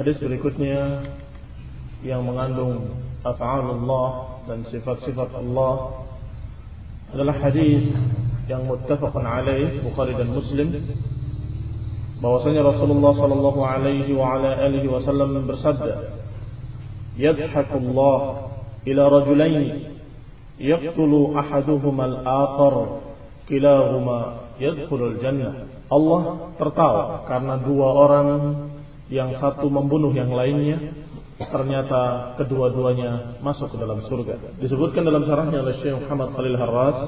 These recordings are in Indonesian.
Hadis berikutnya yang mengandung af'alullah dan sifat-sifat Allah adalah hadis yang muttafaqun alaih Bukhari dan Muslim. Bahwasanya Rasulullah sallallahu alaihi wa ala alihi wasallam bersabda yadhakullah ila rajulain yaqtulu ahaduhuma al-akhar kilahuma yadkhulul jannah. Allah tertawa karena dua orang yang satu membunuh yang lainnya ternyata kedua-duanya masuk ke dalam surga. Disebutkan dalam syarahnya oleh Syekh Muhammad Khalil Harras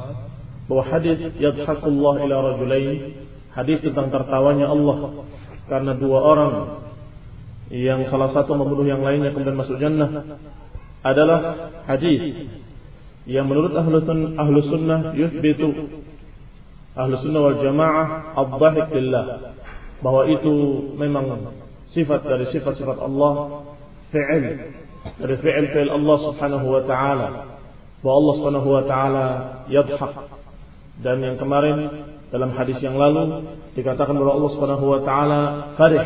bahwa hadis yadhakullah ila rajulain hadis tentang tertawanya Allah karena dua orang yang salah satu membunuh yang lainnya kemudian masuk jannah adalah hadis yang menurut ahlu sunnah, ahlu sunnah yuthbitu ahlu sunnah wal jamaah lillah bahwa itu memang sifat dari sifat-sifat Allah fi'il. Dari fi'il fi'il Allah subhanahu wa ta'ala. Bahwa Allah subhanahu wa ta'ala yadhak. Dan yang kemarin dalam hadis yang lalu dikatakan bahwa Allah subhanahu wa ta'ala farih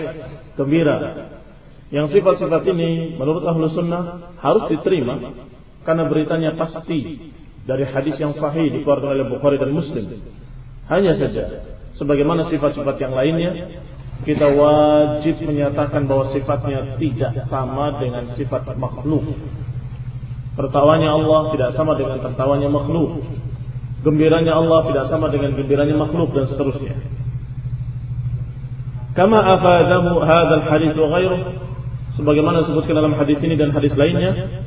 gembira. Yang sifat-sifat ini menurut ahlu sunnah harus diterima. Karena beritanya pasti dari hadis yang sahih dikeluarkan oleh Bukhari dan Muslim. Hanya saja sebagaimana sifat-sifat yang lainnya kita wajib menyatakan bahwa sifatnya tidak sama dengan sifat makhluk. Tertawanya Allah tidak sama dengan tertawanya makhluk. Gembiranya Allah tidak sama dengan gembiranya makhluk dan seterusnya. Kama afadahu hadzal hadis wa ghairuh sebagaimana disebutkan dalam hadis ini dan hadis lainnya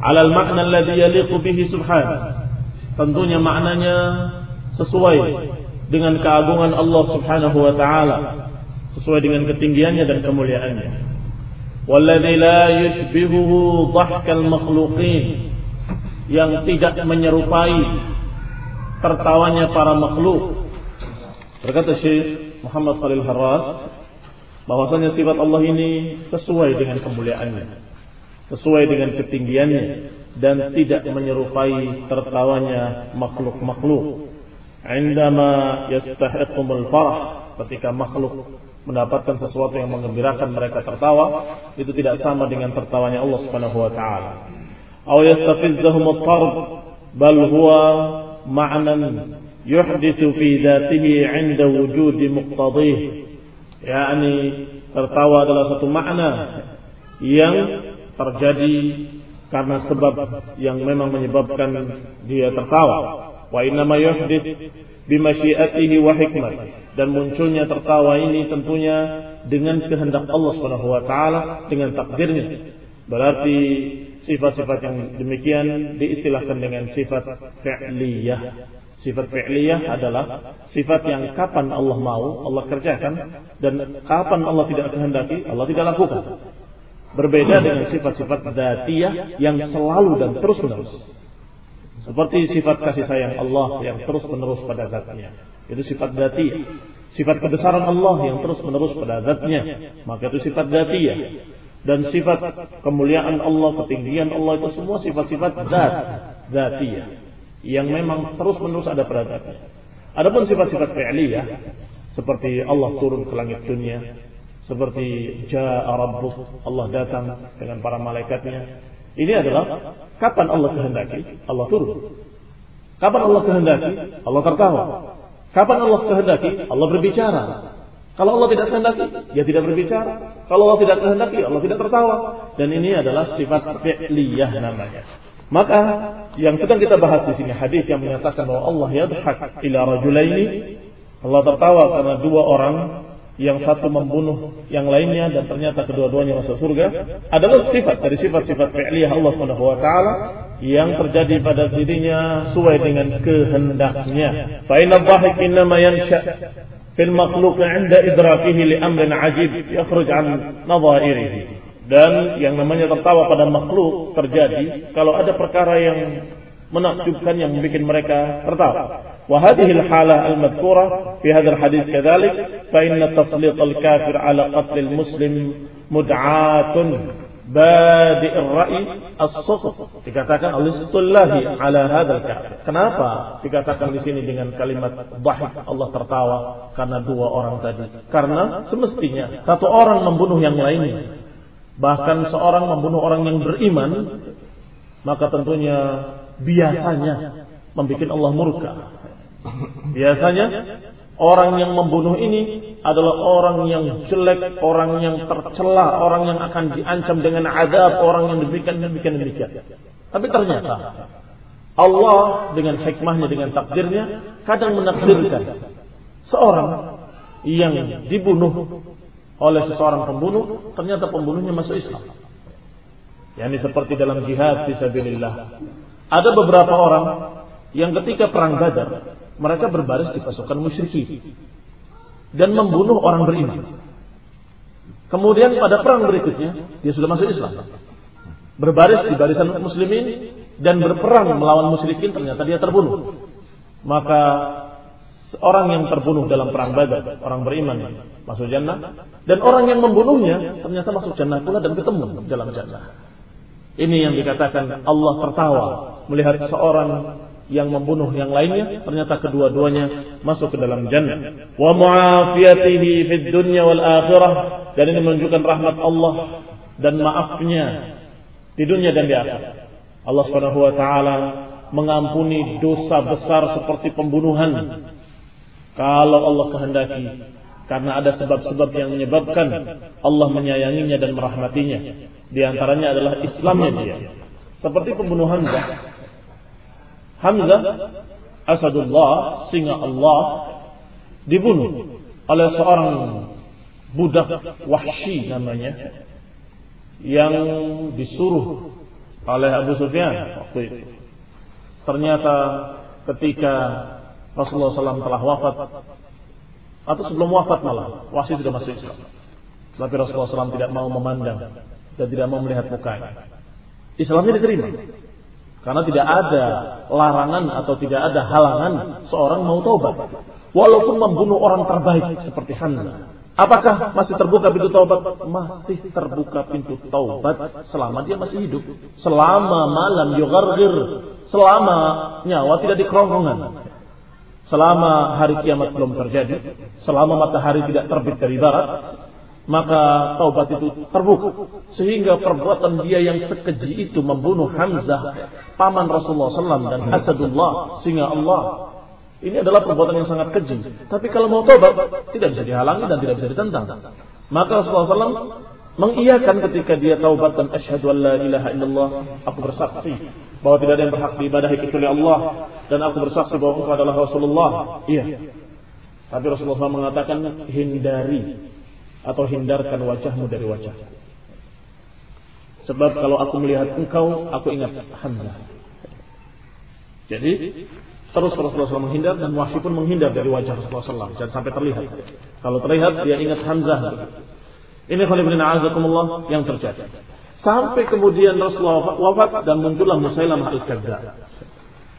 alal makna alladhi yaliqu bihi subhanahu tentunya maknanya sesuai dengan keagungan Allah Subhanahu wa taala sesuai dengan ketinggiannya dan kemuliaannya. Walladzi la yushbihuhu dhahkal makhluqin yang tidak menyerupai tertawanya para makhluk. Berkata Syekh Muhammad Khalil Harras bahwasanya sifat Allah ini sesuai dengan kemuliaannya, sesuai dengan ketinggiannya dan tidak menyerupai tertawanya makhluk-makhluk. Indama yastahiqumul farah ketika makhluk mendapatkan sesuatu yang mengembirakan mereka tertawa itu tidak sama dengan tertawanya Allah Subhanahu wa taala. Aw yastafizzahum at-tard bal huwa ma'nan yuhdithu fi dzatihi 'inda wujudi muqtadih. yakni tertawa adalah satu makna yang terjadi karena sebab yang memang menyebabkan dia tertawa. Wa yuhdith bimasyiatihi wa dan munculnya tertawa ini tentunya dengan kehendak Allah Subhanahu wa taala dengan takdirnya. Berarti sifat-sifat yang demikian diistilahkan dengan sifat fi'liyah. Sifat fi'liyah adalah sifat yang kapan Allah mau Allah kerjakan dan kapan Allah tidak kehendaki Allah tidak lakukan. Berbeda dengan sifat-sifat datiyah yang selalu dan terus menerus. Seperti sifat kasih sayang Allah yang terus menerus pada zatnya. Itu sifat dati. Sifat kebesaran Allah yang terus menerus pada zatnya. Maka itu sifat dati Dan sifat kemuliaan Allah, ketinggian Allah itu semua sifat-sifat zat, zatiyah. Yang memang terus menerus ada pada zatnya. Adapun sifat-sifat fi'liyah seperti Allah turun ke langit dunia, seperti ja'a rabbuk, Allah datang dengan para malaikatnya, ini adalah kapan Allah kehendaki, Allah turun. Kapan Allah kehendaki, Allah tertawa. Kapan Allah kehendaki, Allah berbicara. Kalau Allah tidak kehendaki, dia tidak berbicara. Kalau Allah tidak kehendaki, Allah tidak tertawa. Dan ini adalah sifat fi'liyah namanya. Maka yang sedang kita bahas di sini hadis yang menyatakan bahwa Allah yadhak ila rajulaini Allah tertawa karena dua orang yang satu membunuh yang lainnya dan ternyata kedua-duanya masuk surga adalah sifat dari sifat-sifat fi'liyah Allah Subhanahu wa taala yang terjadi pada dirinya sesuai dengan kehendaknya. Fa inna dhahik innama yansha fil makhluq 'inda idrakihi li amrin 'ajib yakhruj 'an nadha'irihi. Dan yang namanya tertawa pada makhluk terjadi kalau ada perkara yang menakjubkan yang membuat mereka tertawa. وهذه الحالة المذكورة في هذا الحديث كذلك فإن تسليط الكافر على قتل المسلم مدعاة badi ra'i as-suqut dikatakan oleh Sullahi ala hadzal Kenapa dikatakan di sini dengan kalimat dhahik Allah tertawa karena dua orang tadi? Karena semestinya satu orang membunuh yang lainnya. Bahkan seorang membunuh orang yang beriman, maka tentunya biasanya membuat Allah murka. Biasanya Orang yang membunuh ini adalah orang yang jelek, orang yang tercela, orang yang akan diancam dengan adab, orang yang demikian demikian demikian. Tapi ternyata Allah dengan hikmahnya, dengan takdirnya, kadang menakdirkan seorang yang dibunuh oleh seseorang pembunuh, ternyata pembunuhnya masuk Islam. Yani seperti dalam jihad fisabilillah. Ada beberapa orang yang ketika perang Badar mereka berbaris di pasukan musyrikin dan membunuh orang beriman. Kemudian pada perang berikutnya dia sudah masuk Islam. Berbaris di barisan muslimin dan berperang melawan musyrikin ternyata dia terbunuh. Maka orang yang terbunuh dalam perang Badar, orang beriman masuk jannah dan orang yang membunuhnya ternyata masuk jannah pula dan ketemu dalam jannah. Ini yang dikatakan Allah tertawa melihat seorang yang membunuh yang lainnya ternyata kedua-duanya masuk ke dalam jannah. Wa mu'afiyatihi fid dunya wal akhirah. Dan ini menunjukkan rahmat Allah dan maafnya di dunia dan di akhirat. Allah Subhanahu wa taala mengampuni dosa besar seperti pembunuhan. Kalau Allah kehendaki karena ada sebab-sebab yang menyebabkan Allah menyayanginya dan merahmatinya. Di antaranya adalah Islamnya dia. Seperti pembunuhan Hamzah Hamzah Asadullah singa Allah dibunuh oleh seorang budak wahsy namanya yang disuruh oleh Abu Sufyan waktu itu. Ternyata ketika Rasulullah SAW telah wafat atau sebelum wafat malah wahsy sudah masuk Islam. Tapi Rasulullah SAW tidak mau memandang dan tidak mau melihat mukanya. Islamnya diterima. Karena tidak ada larangan atau tidak ada halangan seorang mau taubat. Walaupun membunuh orang terbaik seperti Hamzah. Apakah masih terbuka pintu taubat? Masih terbuka pintu taubat selama dia masih hidup. Selama malam yugargir. Selama nyawa tidak di kerongkongan. Selama hari kiamat belum terjadi. Selama matahari tidak terbit dari barat maka taubat itu terbuka. Sehingga perbuatan dia yang sekeji itu membunuh Hamzah paman Rasulullah SAW dan Asadullah singa Allah. Ini adalah perbuatan yang sangat keji. Tapi kalau mau taubat tidak bisa dihalangi dan tidak bisa ditentang. Maka Rasulullah SAW mengiyakan ketika dia taubat dan asyhadu an la ilaha illallah aku bersaksi bahwa tidak ada yang berhak diibadahi kecuali Allah dan aku bersaksi bahwa engkau adalah Rasulullah. Iya. Tapi Rasulullah SAW mengatakan hindari atau hindarkan wajahmu dari wajahku. Sebab kalau aku melihat engkau, aku ingat Hamzah. Jadi terus Rasulullah SAW menghindar dan Wahsy pun menghindar dari wajah Rasulullah SAW dan sampai terlihat. Kalau terlihat dia ingat Hamzah. Ini Khalifin Azakumullah yang terjadi. Sampai kemudian Rasulullah wafat dan muncullah Musailamah al-Kadzab.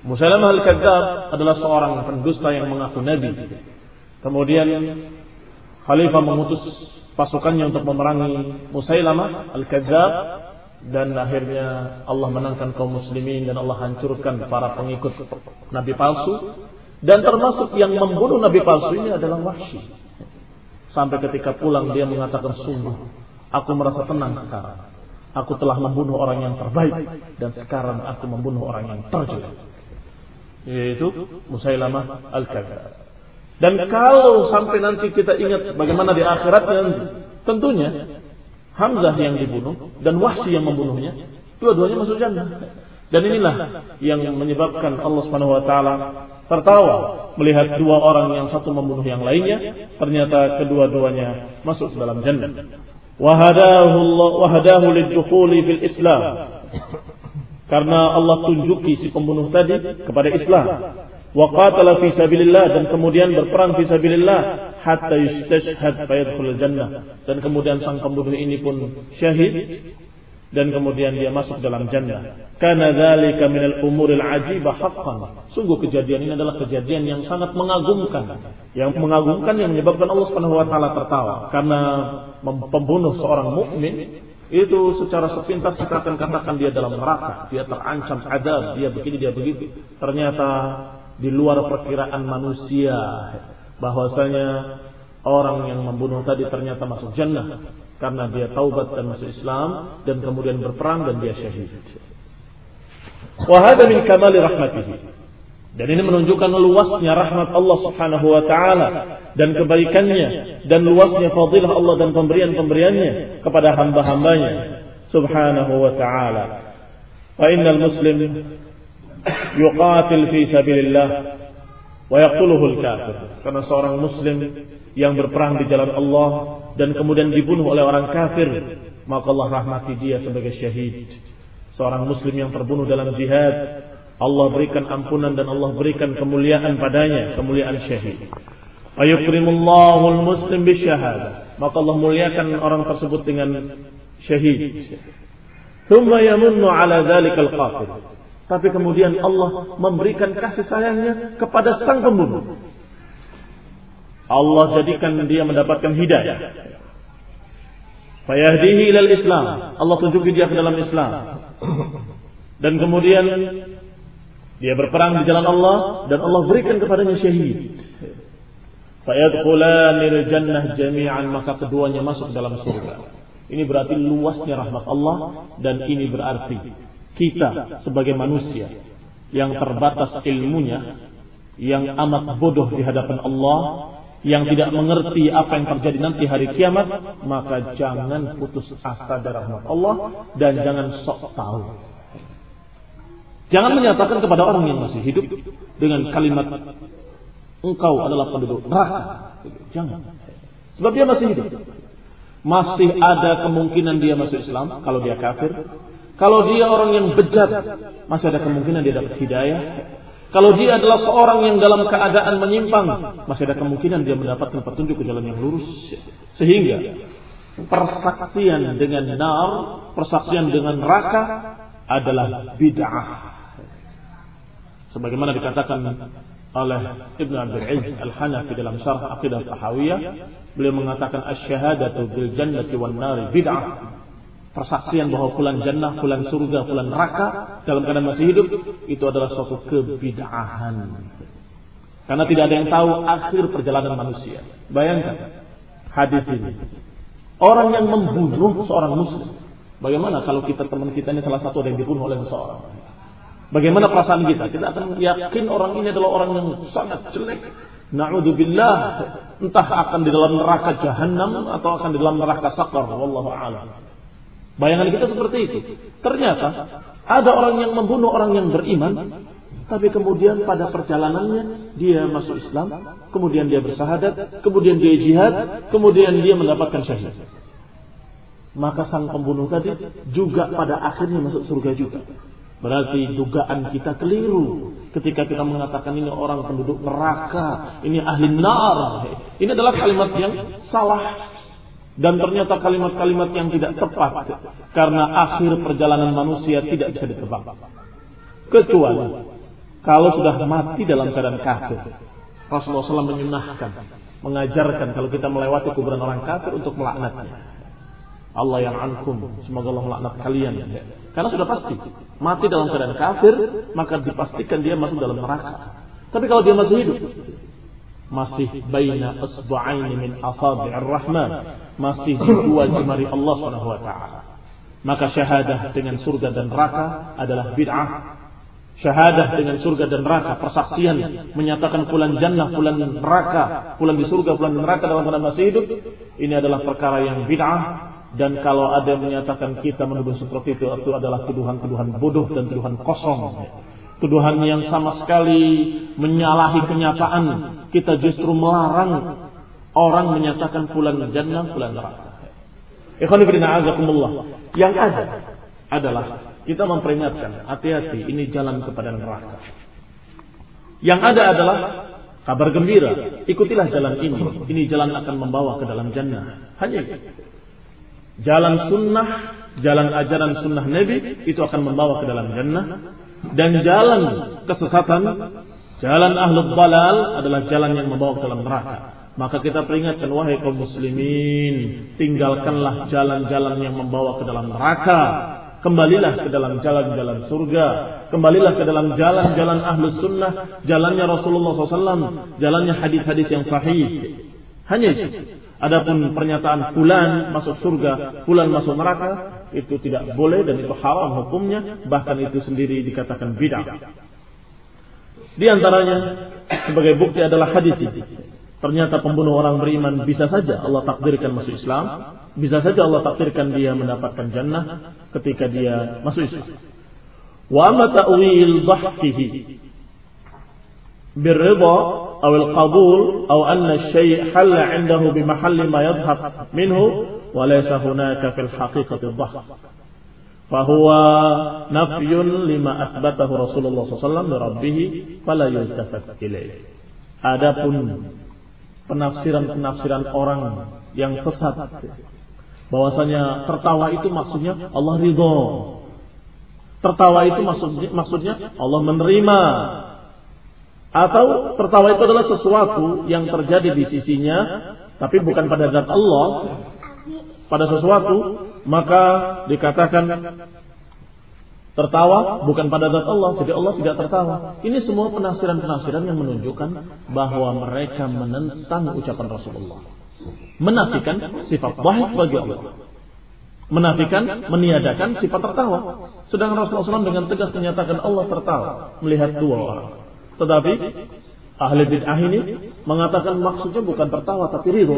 Musailamah al-Kadzab adalah seorang pendusta yang mengaku nabi. Kemudian Khalifah mengutus pasukannya untuk memerangi Musailamah Al-Kadzab dan akhirnya Allah menangkan kaum muslimin dan Allah hancurkan para pengikut nabi palsu dan termasuk yang membunuh nabi palsu ini adalah Wahsy. Sampai ketika pulang dia mengatakan sungguh aku merasa tenang sekarang. Aku telah membunuh orang yang terbaik dan sekarang aku membunuh orang yang terjelek. Yaitu Musailamah Al-Kadzab. Dan kalau sampai nanti kita ingat bagaimana di akhirat nanti, tentunya Hamzah yang dibunuh dan Wahsy yang membunuhnya, dua-duanya masuk jannah. Dan inilah yang menyebabkan Allah Subhanahu wa taala tertawa melihat dua orang yang satu membunuh yang lainnya, ternyata kedua-duanya masuk dalam jannah. Wahadahu Allah wahadahu lidukhuli fil Islam. Karena Allah tunjuki si pembunuh tadi kepada Islam wa qatala fi sabilillah dan kemudian berperang fi sabilillah hatta yustashhad fayadkhul jannah dan kemudian sang pembunuh ini pun syahid dan kemudian dia masuk dalam jannah. Karena dzalika minal umuril ajibah haqqan. Sungguh kejadian ini adalah kejadian yang sangat mengagumkan. Yang mengagumkan yang menyebabkan Allah Subhanahu wa taala tertawa karena pembunuh seorang mukmin itu secara sepintas kita akan katakan dia dalam neraka, dia terancam adab, dia begini, dia begitu. Ternyata di luar perkiraan manusia bahwasanya orang yang membunuh tadi ternyata masuk jannah karena dia taubat dan masuk Islam dan kemudian berperang dan dia syahid. Wahada min kamali rahmatihi. Dan ini menunjukkan luasnya rahmat Allah Subhanahu wa taala dan kebaikannya dan luasnya fadilah Allah dan pemberian-pemberiannya kepada hamba-hambanya Subhanahu wa taala. Fa innal muslim yuqatil fi sabilillah wa yaqtuluhu al-kafir. Karena seorang muslim yang berperang di jalan Allah dan kemudian dibunuh oleh orang kafir, maka Allah rahmati dia sebagai syahid. Seorang muslim yang terbunuh dalam jihad, Allah berikan ampunan dan Allah berikan kemuliaan padanya, kemuliaan syahid. Ayukrimullahu al-muslim bisyahada. Maka Allah muliakan orang tersebut dengan syahid. Thumma yamunnu ala dhalikal qatil. Tapi kemudian Allah memberikan kasih sayangnya kepada sang pembunuh. Allah jadikan dia mendapatkan hidayah. Fayahdihi ilal Islam. Allah tunjuki dia ke dalam Islam. Dan kemudian dia berperang di jalan Allah dan Allah berikan kepadanya syahid. Fayadkhulanil jannah jami'an maka keduanya masuk dalam surga. Ini berarti luasnya rahmat Allah dan ini berarti kita sebagai manusia yang terbatas ilmunya, yang amat bodoh di hadapan Allah, yang tidak mengerti apa yang terjadi nanti hari kiamat, maka jangan putus asa dari rahmat Allah dan jangan sok tahu. Jangan menyatakan kepada orang yang masih hidup dengan kalimat engkau adalah penduduk neraka. Jangan. Sebab dia masih hidup. Masih ada kemungkinan dia masuk Islam kalau dia kafir. Kalau dia orang yang bejat, masih ada kemungkinan dia dapat hidayah. Kalau dia adalah seorang yang dalam keadaan menyimpang, masih ada kemungkinan dia mendapatkan petunjuk ke jalan yang lurus. Sehingga persaksian dengan nar, persaksian dengan neraka adalah bid'ah. Sebagaimana dikatakan oleh Ibn Abdul Aziz Al-Hanafi dalam syarah Aqidah Tahawiyah, beliau mengatakan asy-syahadatu bil jannati wan nari bid'ah persaksian bahwa fulan jannah, fulan surga, fulan neraka dalam keadaan masih hidup itu adalah suatu kebid'ahan. Karena tidak ada yang tahu akhir perjalanan manusia. Bayangkan hadis ini. Orang yang membunuh seorang muslim. Bagaimana kalau kita teman kita ini salah satu yang dibunuh oleh seseorang? Bagaimana perasaan kita? Kita akan yakin orang ini adalah orang yang sangat jelek. Na'udzubillah. Entah akan di dalam neraka jahanam atau akan di dalam neraka sakar. Wallahu a'lam. Bayangan kita seperti itu. Ternyata ada orang yang membunuh orang yang beriman, tapi kemudian pada perjalanannya dia masuk Islam, kemudian dia bersahadat, kemudian dia jihad, kemudian dia mendapatkan syahid. Maka sang pembunuh tadi juga pada akhirnya masuk surga juga. Berarti dugaan kita keliru ketika kita mengatakan ini orang penduduk neraka, ini ahli nar. Ini adalah kalimat yang salah dan ternyata kalimat-kalimat yang tidak tepat karena akhir perjalanan manusia tidak bisa ditebak. Kecuali kalau sudah mati dalam keadaan kafir. Rasulullah SAW menyunahkan, mengajarkan kalau kita melewati kuburan orang kafir untuk melaknatnya. Allah yang ankum, semoga Allah melaknat kalian. Karena sudah pasti, mati dalam keadaan kafir, maka dipastikan dia masuk dalam neraka. Tapi kalau dia masih hidup, masih baina asba'aini min asabi'ir rahman. Masih di dua jemari Allah Subhanahu wa taala. Maka syahadah dengan surga dan neraka adalah bid'ah. Syahadah dengan surga dan neraka persaksian. Menyatakan fulan jannah fulan neraka. Fulan di surga fulan di neraka dalam keadaan masih hidup. Ini adalah perkara yang bid'ah. Dan kalau ada yang menyatakan kita menuduh seperti itu itu adalah tuduhan-tuduhan bodoh dan tuduhan kosong tuduhan yang sama sekali menyalahi kenyataan. Kita justru melarang orang menyatakan pulang jannah, pulang neraka. Ikhwan Yang ada adalah kita memperingatkan, hati-hati ini jalan kepada neraka. Yang ada adalah kabar gembira, ikutilah jalan ini. Ini jalan akan membawa ke dalam jannah. Hanya itu. jalan sunnah, jalan ajaran sunnah Nabi itu akan membawa ke dalam jannah dan jalan kesesatan, jalan ahlul balal adalah jalan yang membawa ke dalam neraka. Maka kita peringatkan wahai kaum muslimin, tinggalkanlah jalan-jalan yang membawa ke dalam neraka. Kembalilah ke dalam jalan-jalan surga. Kembalilah ke dalam jalan-jalan ahlus sunnah. Jalannya Rasulullah SAW. Jalannya hadis-hadis yang sahih. Hanya itu. Adapun pernyataan fulan masuk surga, fulan masuk neraka, itu tidak boleh dan itu haram hukumnya, bahkan itu sendiri dikatakan bid'ah. Di antaranya sebagai bukti adalah hadis ini. Ternyata pembunuh orang beriman bisa saja Allah takdirkan masuk Islam, bisa saja Allah takdirkan dia mendapatkan jannah ketika dia masuk Islam. Wa ma ta'wil dhahkihi بالرضا أو القبول أو أن الشيء حل عنده بمحل ما يضحك منه وليس هناك في الحقيقة الضحك فهو نفي لما أثبته رسول الله صلى الله عليه وسلم لربه فلا يلتفت إليه Adapun penafsiran-penafsiran orang yang sesat bahwasanya tertawa itu maksudnya Allah ridho tertawa itu maksudnya maksudnya Allah menerima atau tertawa itu adalah sesuatu yang terjadi di sisinya, tapi bukan pada zat Allah, pada sesuatu, maka dikatakan tertawa bukan pada zat Allah, jadi Allah tidak tertawa. Ini semua penafsiran-penafsiran yang menunjukkan bahwa mereka menentang ucapan Rasulullah. Menafikan sifat wahid bagi Allah. Menafikan, meniadakan sifat tertawa. Sedangkan Rasulullah SAW dengan tegas menyatakan Allah tertawa melihat dua orang. Tetapi ahli bid'ah ini mengatakan maksudnya bukan tertawa tapi ridho.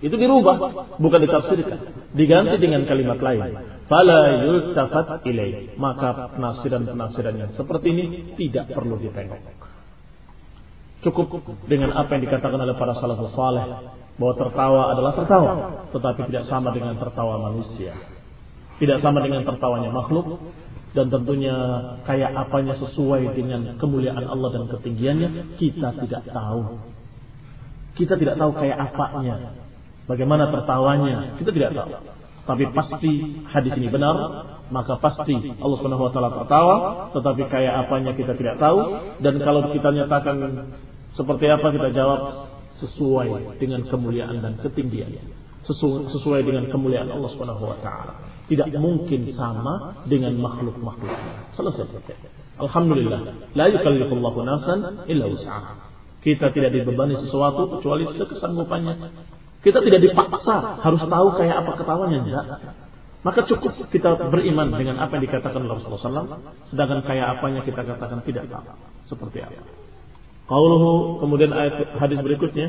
Itu dirubah, bukan ditafsirkan. Diganti dengan kalimat lain. Fala yultafat ilaih. Maka penafsiran-penafsiran yang seperti ini tidak perlu ditengok. Cukup dengan apa yang dikatakan oleh para salafus saleh bahwa tertawa adalah tertawa, tetapi tidak sama dengan tertawa manusia. Tidak sama dengan tertawanya makhluk, dan tentunya kayak apanya sesuai dengan kemuliaan Allah dan ketinggiannya kita tidak tahu. Kita tidak tahu kayak apanya. Bagaimana tertawanya, kita tidak tahu. Tapi pasti hadis ini benar, maka pasti Allah Subhanahu wa taala tertawa, tetapi kayak apanya kita tidak tahu dan kalau kita nyatakan seperti apa kita jawab sesuai dengan kemuliaan dan ketinggiannya. Sesuai dengan kemuliaan Allah Subhanahu wa taala tidak mungkin sama dengan makhluk-makhluk. Selesai. Alhamdulillah. La yukallifullahu nafsan illa wus'aha. Kita tidak dibebani sesuatu kecuali sekesanggupannya. Kita tidak dipaksa harus tahu kayak apa ketawanya enggak. Maka cukup kita beriman dengan apa yang dikatakan Rasulullah SAW. Sedangkan kayak apanya kita katakan tidak tahu. Seperti apa. Qauluhu kemudian ayat hadis berikutnya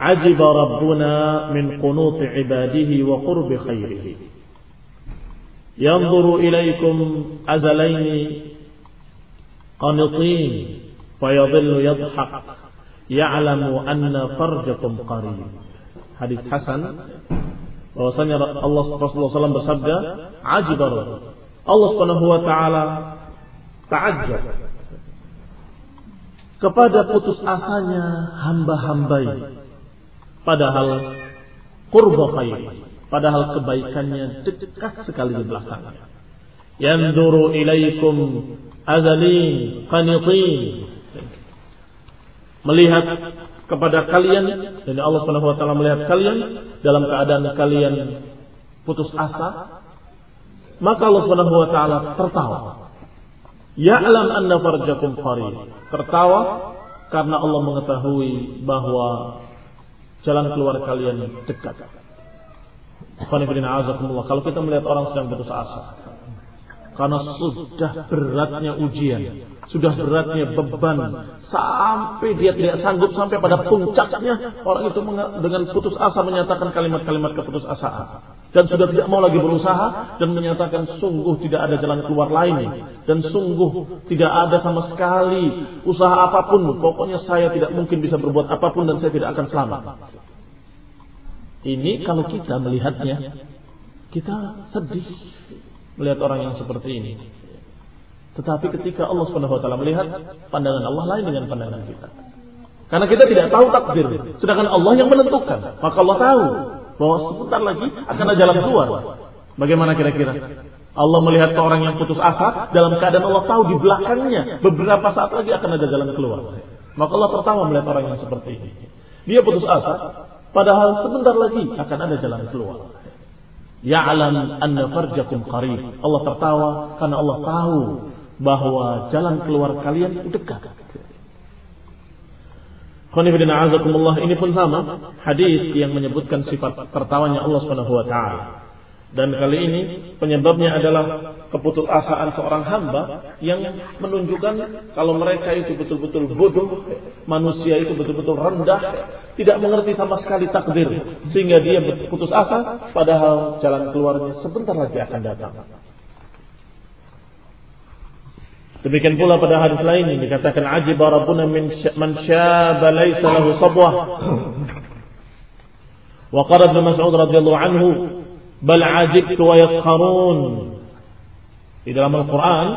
عجب ربنا من قنوط عباده وقرب خيره ينظر إليكم أزلين قنطين فيظل يضحك يعلم أن فرجكم قريب hadis Hasan bahwasanya Allah Rasulullah SAW bersabda ajibar Allah Subhanahu wa taala ta'ajjab kepada putus asanya hamba-hamba Padahal kurba khair. Padahal kebaikannya dekat sekali di belakangnya. Yanduru ilaikum azalin qanitin. Melihat kepada kalian dan Allah Subhanahu wa taala melihat kalian dalam keadaan kalian putus asa maka Allah Subhanahu wa taala tertawa ya'lam anna farjakum qarib tertawa karena Allah mengetahui bahwa jalan keluar kalian dekat. Kalau kita melihat orang sedang putus asa, karena sudah beratnya ujian, sudah beratnya beban, sampai dia tidak sanggup sampai pada puncaknya, orang itu dengan putus asa menyatakan kalimat-kalimat keputus asaan dan sudah tidak mau lagi berusaha dan menyatakan sungguh tidak ada jalan keluar lain. Dan sungguh tidak ada sama sekali usaha apa pun. Pokoknya saya tidak mungkin bisa berbuat apa pun dan saya tidak akan selamat. Ini kalau kita melihatnya kita sedih melihat orang yang seperti ini tetapi ketika Allah Subhanahu wa taala melihat pandangan Allah lain dengan pandangan kita karena kita tidak tahu takdir sedangkan Allah yang menentukan maka Allah tahu bahwa sebentar lagi akan ada jalan keluar. Bagaimana kira-kira? Allah melihat seorang yang putus asa dalam keadaan Allah tahu di belakangnya beberapa saat lagi akan ada jalan keluar. Maka Allah tertawa melihat orang yang seperti ini. Dia putus asa, padahal sebentar lagi akan ada jalan keluar. Ya'lam anna farjakum qarib. Allah tertawa karena Allah tahu bahwa jalan keluar kalian dekat. Ini pun sama hadis yang menyebutkan sifat tertawanya Allah Subhanahu wa taala. Dan kali ini penyebabnya adalah keputusasaan seorang hamba yang menunjukkan kalau mereka itu betul-betul bodoh, manusia itu betul-betul rendah, tidak mengerti sama sekali takdir, sehingga dia berputus asa, padahal jalan keluarnya sebentar lagi akan datang. Demikian pula pada hadis lain ini dikatakan ajib rabbuna min man syaba laisa lahu sabwah. Wa qala Ibnu Mas'ud radhiyallahu anhu bal ajibtu wa yaskharun. Di dalam Al-Quran,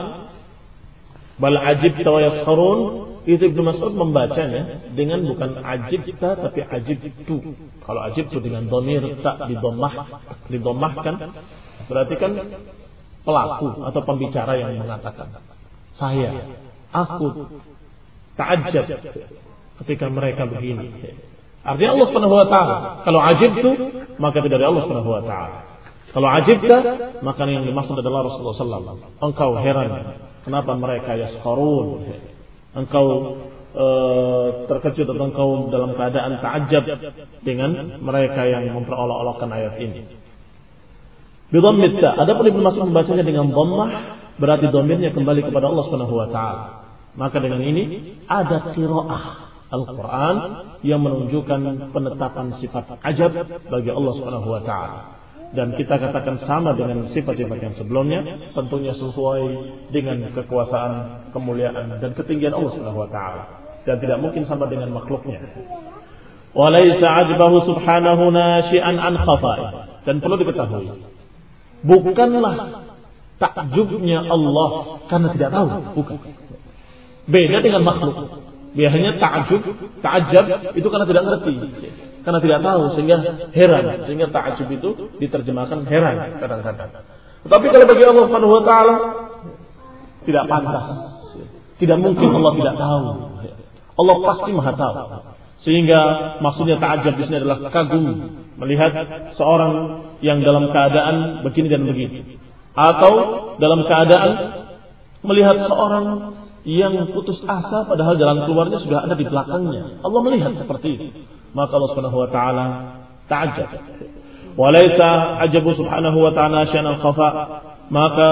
bal ajibtu wa yaskharun, itu Ibnu Mas'ud membacanya dengan bukan ajibta tapi ajibtu. Kalau ajibtu dengan domir tak didomah, didomahkan, berarti kan pelaku atau pembicara yang mengatakan saya, aku ta'ajab ketika mereka begini. Artinya Allah Subhanahu wa taala. Kalau ajib itu maka tidak dari Allah Subhanahu wa taala. Kalau ajibta, maka yang dimaksud adalah Rasulullah SAW. Engkau heran. Kenapa mereka yaskarun? Engkau e, terkejut atau engkau dalam keadaan takjub dengan mereka yang memperolok-olokkan ayat ini. Bidhammit ta. Adapun Ibnu Mas'ud membacanya dengan dhammah berarti dhamirnya kembali kepada Allah Subhanahu wa taala. Maka dengan ini ada qiraah Al-Quran yang menunjukkan penetapan sifat ajab bagi Allah Subhanahu wa taala dan kita katakan sama dengan sifat-sifat yang sebelumnya tentunya sesuai dengan kekuasaan, kemuliaan dan ketinggian Allah Subhanahu wa taala dan tidak mungkin sama dengan makhluknya. Walaysa ajbahu subhanahu nasyi'an an khafa'i. Dan perlu diketahui, bukanlah takjubnya Allah karena tidak tahu, bukan. Beda dengan makhluk. Biasanya takjub, takjab itu karena tidak ngerti karena tidak tahu sehingga heran sehingga ta'ajub itu diterjemahkan heran kadang-kadang. Tetapi kalau bagi Allah Subhanahu wa taala tidak pantas. Tidak mungkin Allah tidak tahu. Allah pasti Maha tahu. Sehingga maksudnya ta'ajub di sini adalah kagum melihat seorang yang dalam keadaan begini dan begini atau dalam keadaan melihat seorang yang putus asa padahal jalan keluarnya sudah ada di belakangnya. Allah melihat seperti itu maka Allah Subhanahu wa taala ta'ajjab. Walaysa ajabu subhanahu wa ta'ala syanan khafa maka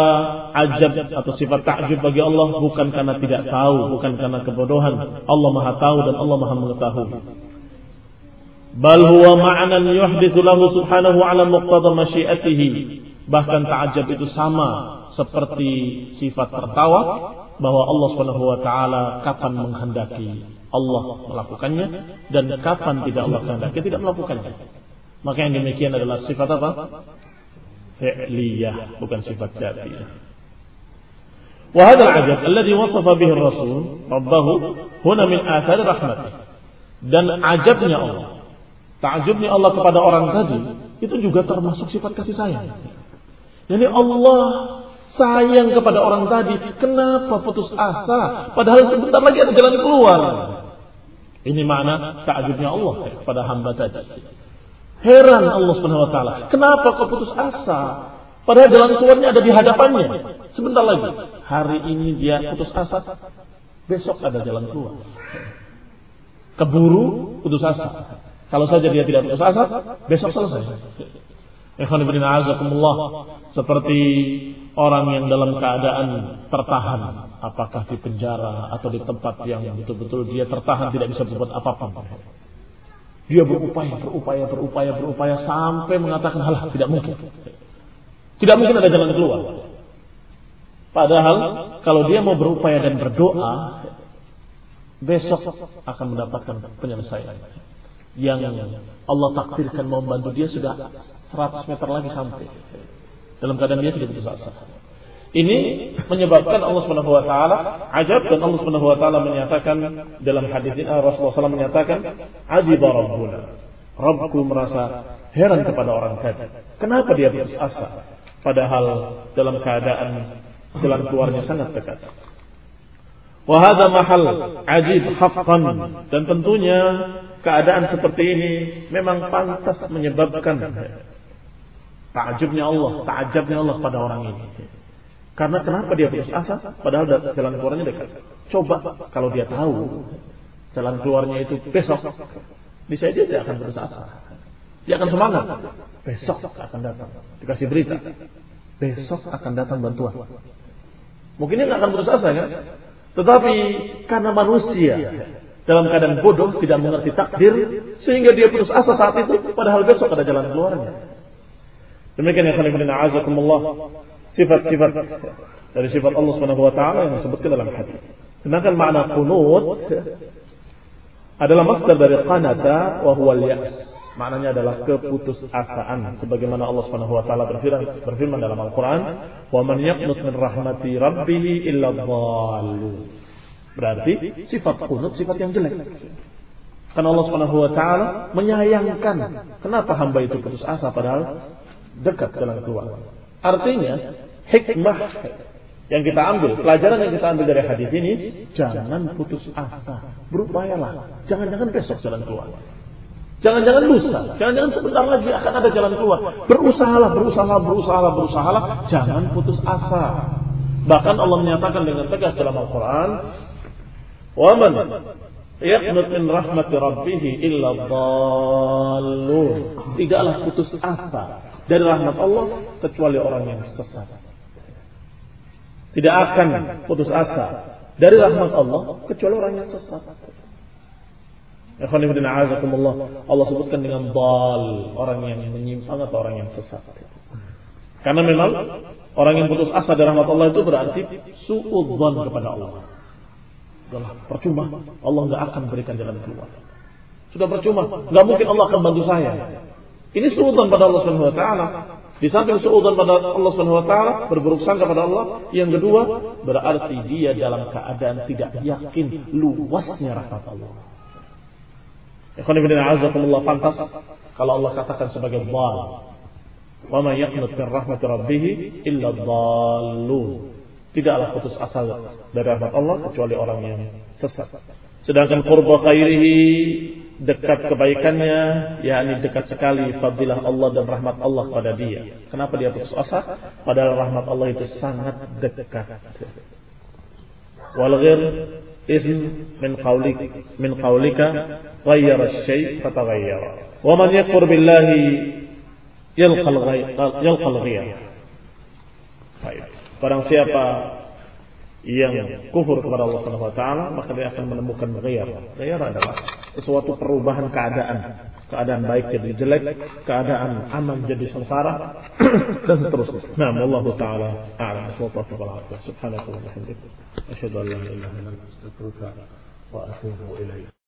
ajab atau sifat takjub bagi Allah bukan karena tidak tahu, bukan karena kebodohan. Allah Maha tahu dan Allah Maha mengetahui. Bal huwa ma'nan yuhditsu lahu subhanahu ala muqtada masyiatihi. Bahkan ta'ajab itu sama seperti sifat tertawa bahwa Allah Subhanahu wa taala kapan menghendaki Allah melakukannya dan kapan tidak Allah kehendaki tidak melakukannya. Maka yang demikian adalah sifat apa? Fi'liyah, bukan sifat dzatiyah. Hadzal ajab alladhi wasafa bihi ar-rasul rabbahu huna min athar rahmatih. Dan ajabnya Allah, ta'ajubnya Allah kepada orang tadi itu juga termasuk sifat kasih sayang. Jadi Allah sayang kepada orang tadi. Kenapa putus asa? Padahal sebentar lagi ada jalan keluar. Ini makna takjubnya Allah kepada hamba tadi. Heran Allah Subhanahu wa taala, kenapa kau putus asa? Padahal jalan keluarnya ada di hadapannya. Sebentar lagi, hari ini dia putus asa, besok ada jalan keluar. Keburu putus asa. Kalau saja dia tidak putus asa, besok selesai. Seperti orang yang dalam keadaan tertahan, apakah di penjara atau di tempat yang betul-betul dia tertahan tidak bisa berbuat apa-apa. Dia berupaya, berupaya, berupaya, berupaya sampai mengatakan hal tidak mungkin. Tidak mungkin ada jalan keluar. Padahal kalau dia mau berupaya dan berdoa, besok akan mendapatkan penyelesaian. Yang Allah takdirkan mau membantu dia sudah 100 meter lagi sampai dalam keadaan dia sudah asa. Ini menyebabkan Allah Subhanahu wa taala ajab dan Allah Subhanahu wa taala menyatakan dalam hadis ini Rasulullah SAW menyatakan ajib rabbuna. Rabbku merasa heran kepada orang tadi. Kenapa dia putus asa? Padahal dalam keadaan jalan keluarnya sangat dekat. Wahada mahal ajib haqqan dan tentunya keadaan seperti ini memang pantas menyebabkan takjubnya Allah, takjubnya Allah pada orang ini. Karena kenapa dia putus asa padahal jalan keluarnya dekat. Coba kalau dia tahu jalan keluarnya itu besok, bisa dia tidak akan putus asa. Dia akan semangat. Besok akan datang. Dikasih berita. Besok akan datang bantuan. Mungkin dia nggak akan putus asa kan? Tetapi karena manusia dalam keadaan bodoh tidak mengerti takdir sehingga dia putus asa saat itu padahal besok ada jalan keluarnya. Demikian yang kalian azakumullah. Sifat-sifat dari sifat Allah Subhanahu wa taala yang disebutkan dalam hadis. Sedangkan makna qunut adalah masdar dari qanata wa huwa al-ya's maknanya adalah keputusasaan sebagaimana Allah Subhanahu wa taala berfirman berfirman dalam Al-Qur'an wa man yaqnut min rahmati rabbih illa berarti sifat kunut sifat yang jelek. Karena Allah Subhanahu wa taala menyayangkan kenapa hamba itu putus asa padahal dekat jalan keluar artinya hikmah yang kita ambil, pelajaran yang kita ambil dari hadis ini, jangan putus asa, berupayalah, jangan-jangan besok jalan keluar. Jangan-jangan lusa, jangan-jangan sebentar lagi akan ada jalan keluar. Berusahalah, berusaha, berusaha, berusahalah, jangan putus asa. Bahkan Allah menyatakan dengan tegas dalam Al-Quran, "Waman yaqnut min rahmati rabbih illa dhallun." Tidaklah putus asa dari rahmat Allah kecuali orang yang sesat. Tidak akan putus asa dari rahmat Allah kecuali orang yang sesat. Allah sebutkan dengan bal orang yang menyimpang atau orang yang sesat. Karena memang orang yang putus asa dari rahmat Allah itu berarti suudzon kepada Allah. Sudah percuma, Allah nggak akan berikan jalan keluar. Sudah percuma, nggak mungkin Allah akan bantu saya. Ini suudzon pada Allah Subhanahu Wa Taala. Di samping suudzon pada Allah Subhanahu Wa Taala, berburuk sangka pada Allah. Yang kedua, berarti dia dalam keadaan tidak yakin luasnya rahmat Allah. Ikhwan ibn a'azakumullah pantas kalau Allah katakan sebagai dhal. Wa ma yaqnut min rahmati rabbih illa dhallun. Tidaklah putus asa dari rahmat Allah kecuali orang yang sesat. Sedangkan qurba khairihi dekat kebaikannya, yakni dekat sekali fadilah Allah dan rahmat Allah pada dia. Kenapa dia putus asa? Padahal rahmat Allah itu sangat dekat. Walghir ism min qaulik min qaulika ghayyar asy-syai fataghayyara. Wa man yaqur billahi yalqa al-ghayr. Baik. Barang siapa yang kufur kepada Allah Subhanahu wa taala, maka dia akan menemukan ghayr. Ghayr adalah sesuatu perubahan keadaan. Keadaan baik jadi jelek, keadaan aman jadi sengsara dan seterusnya. Nah, Allah taala a'lam. Subhanallahi wa bihamdihi. Asyhadu an la ilaha illa anta astaghfiruka wa atubu ilaik.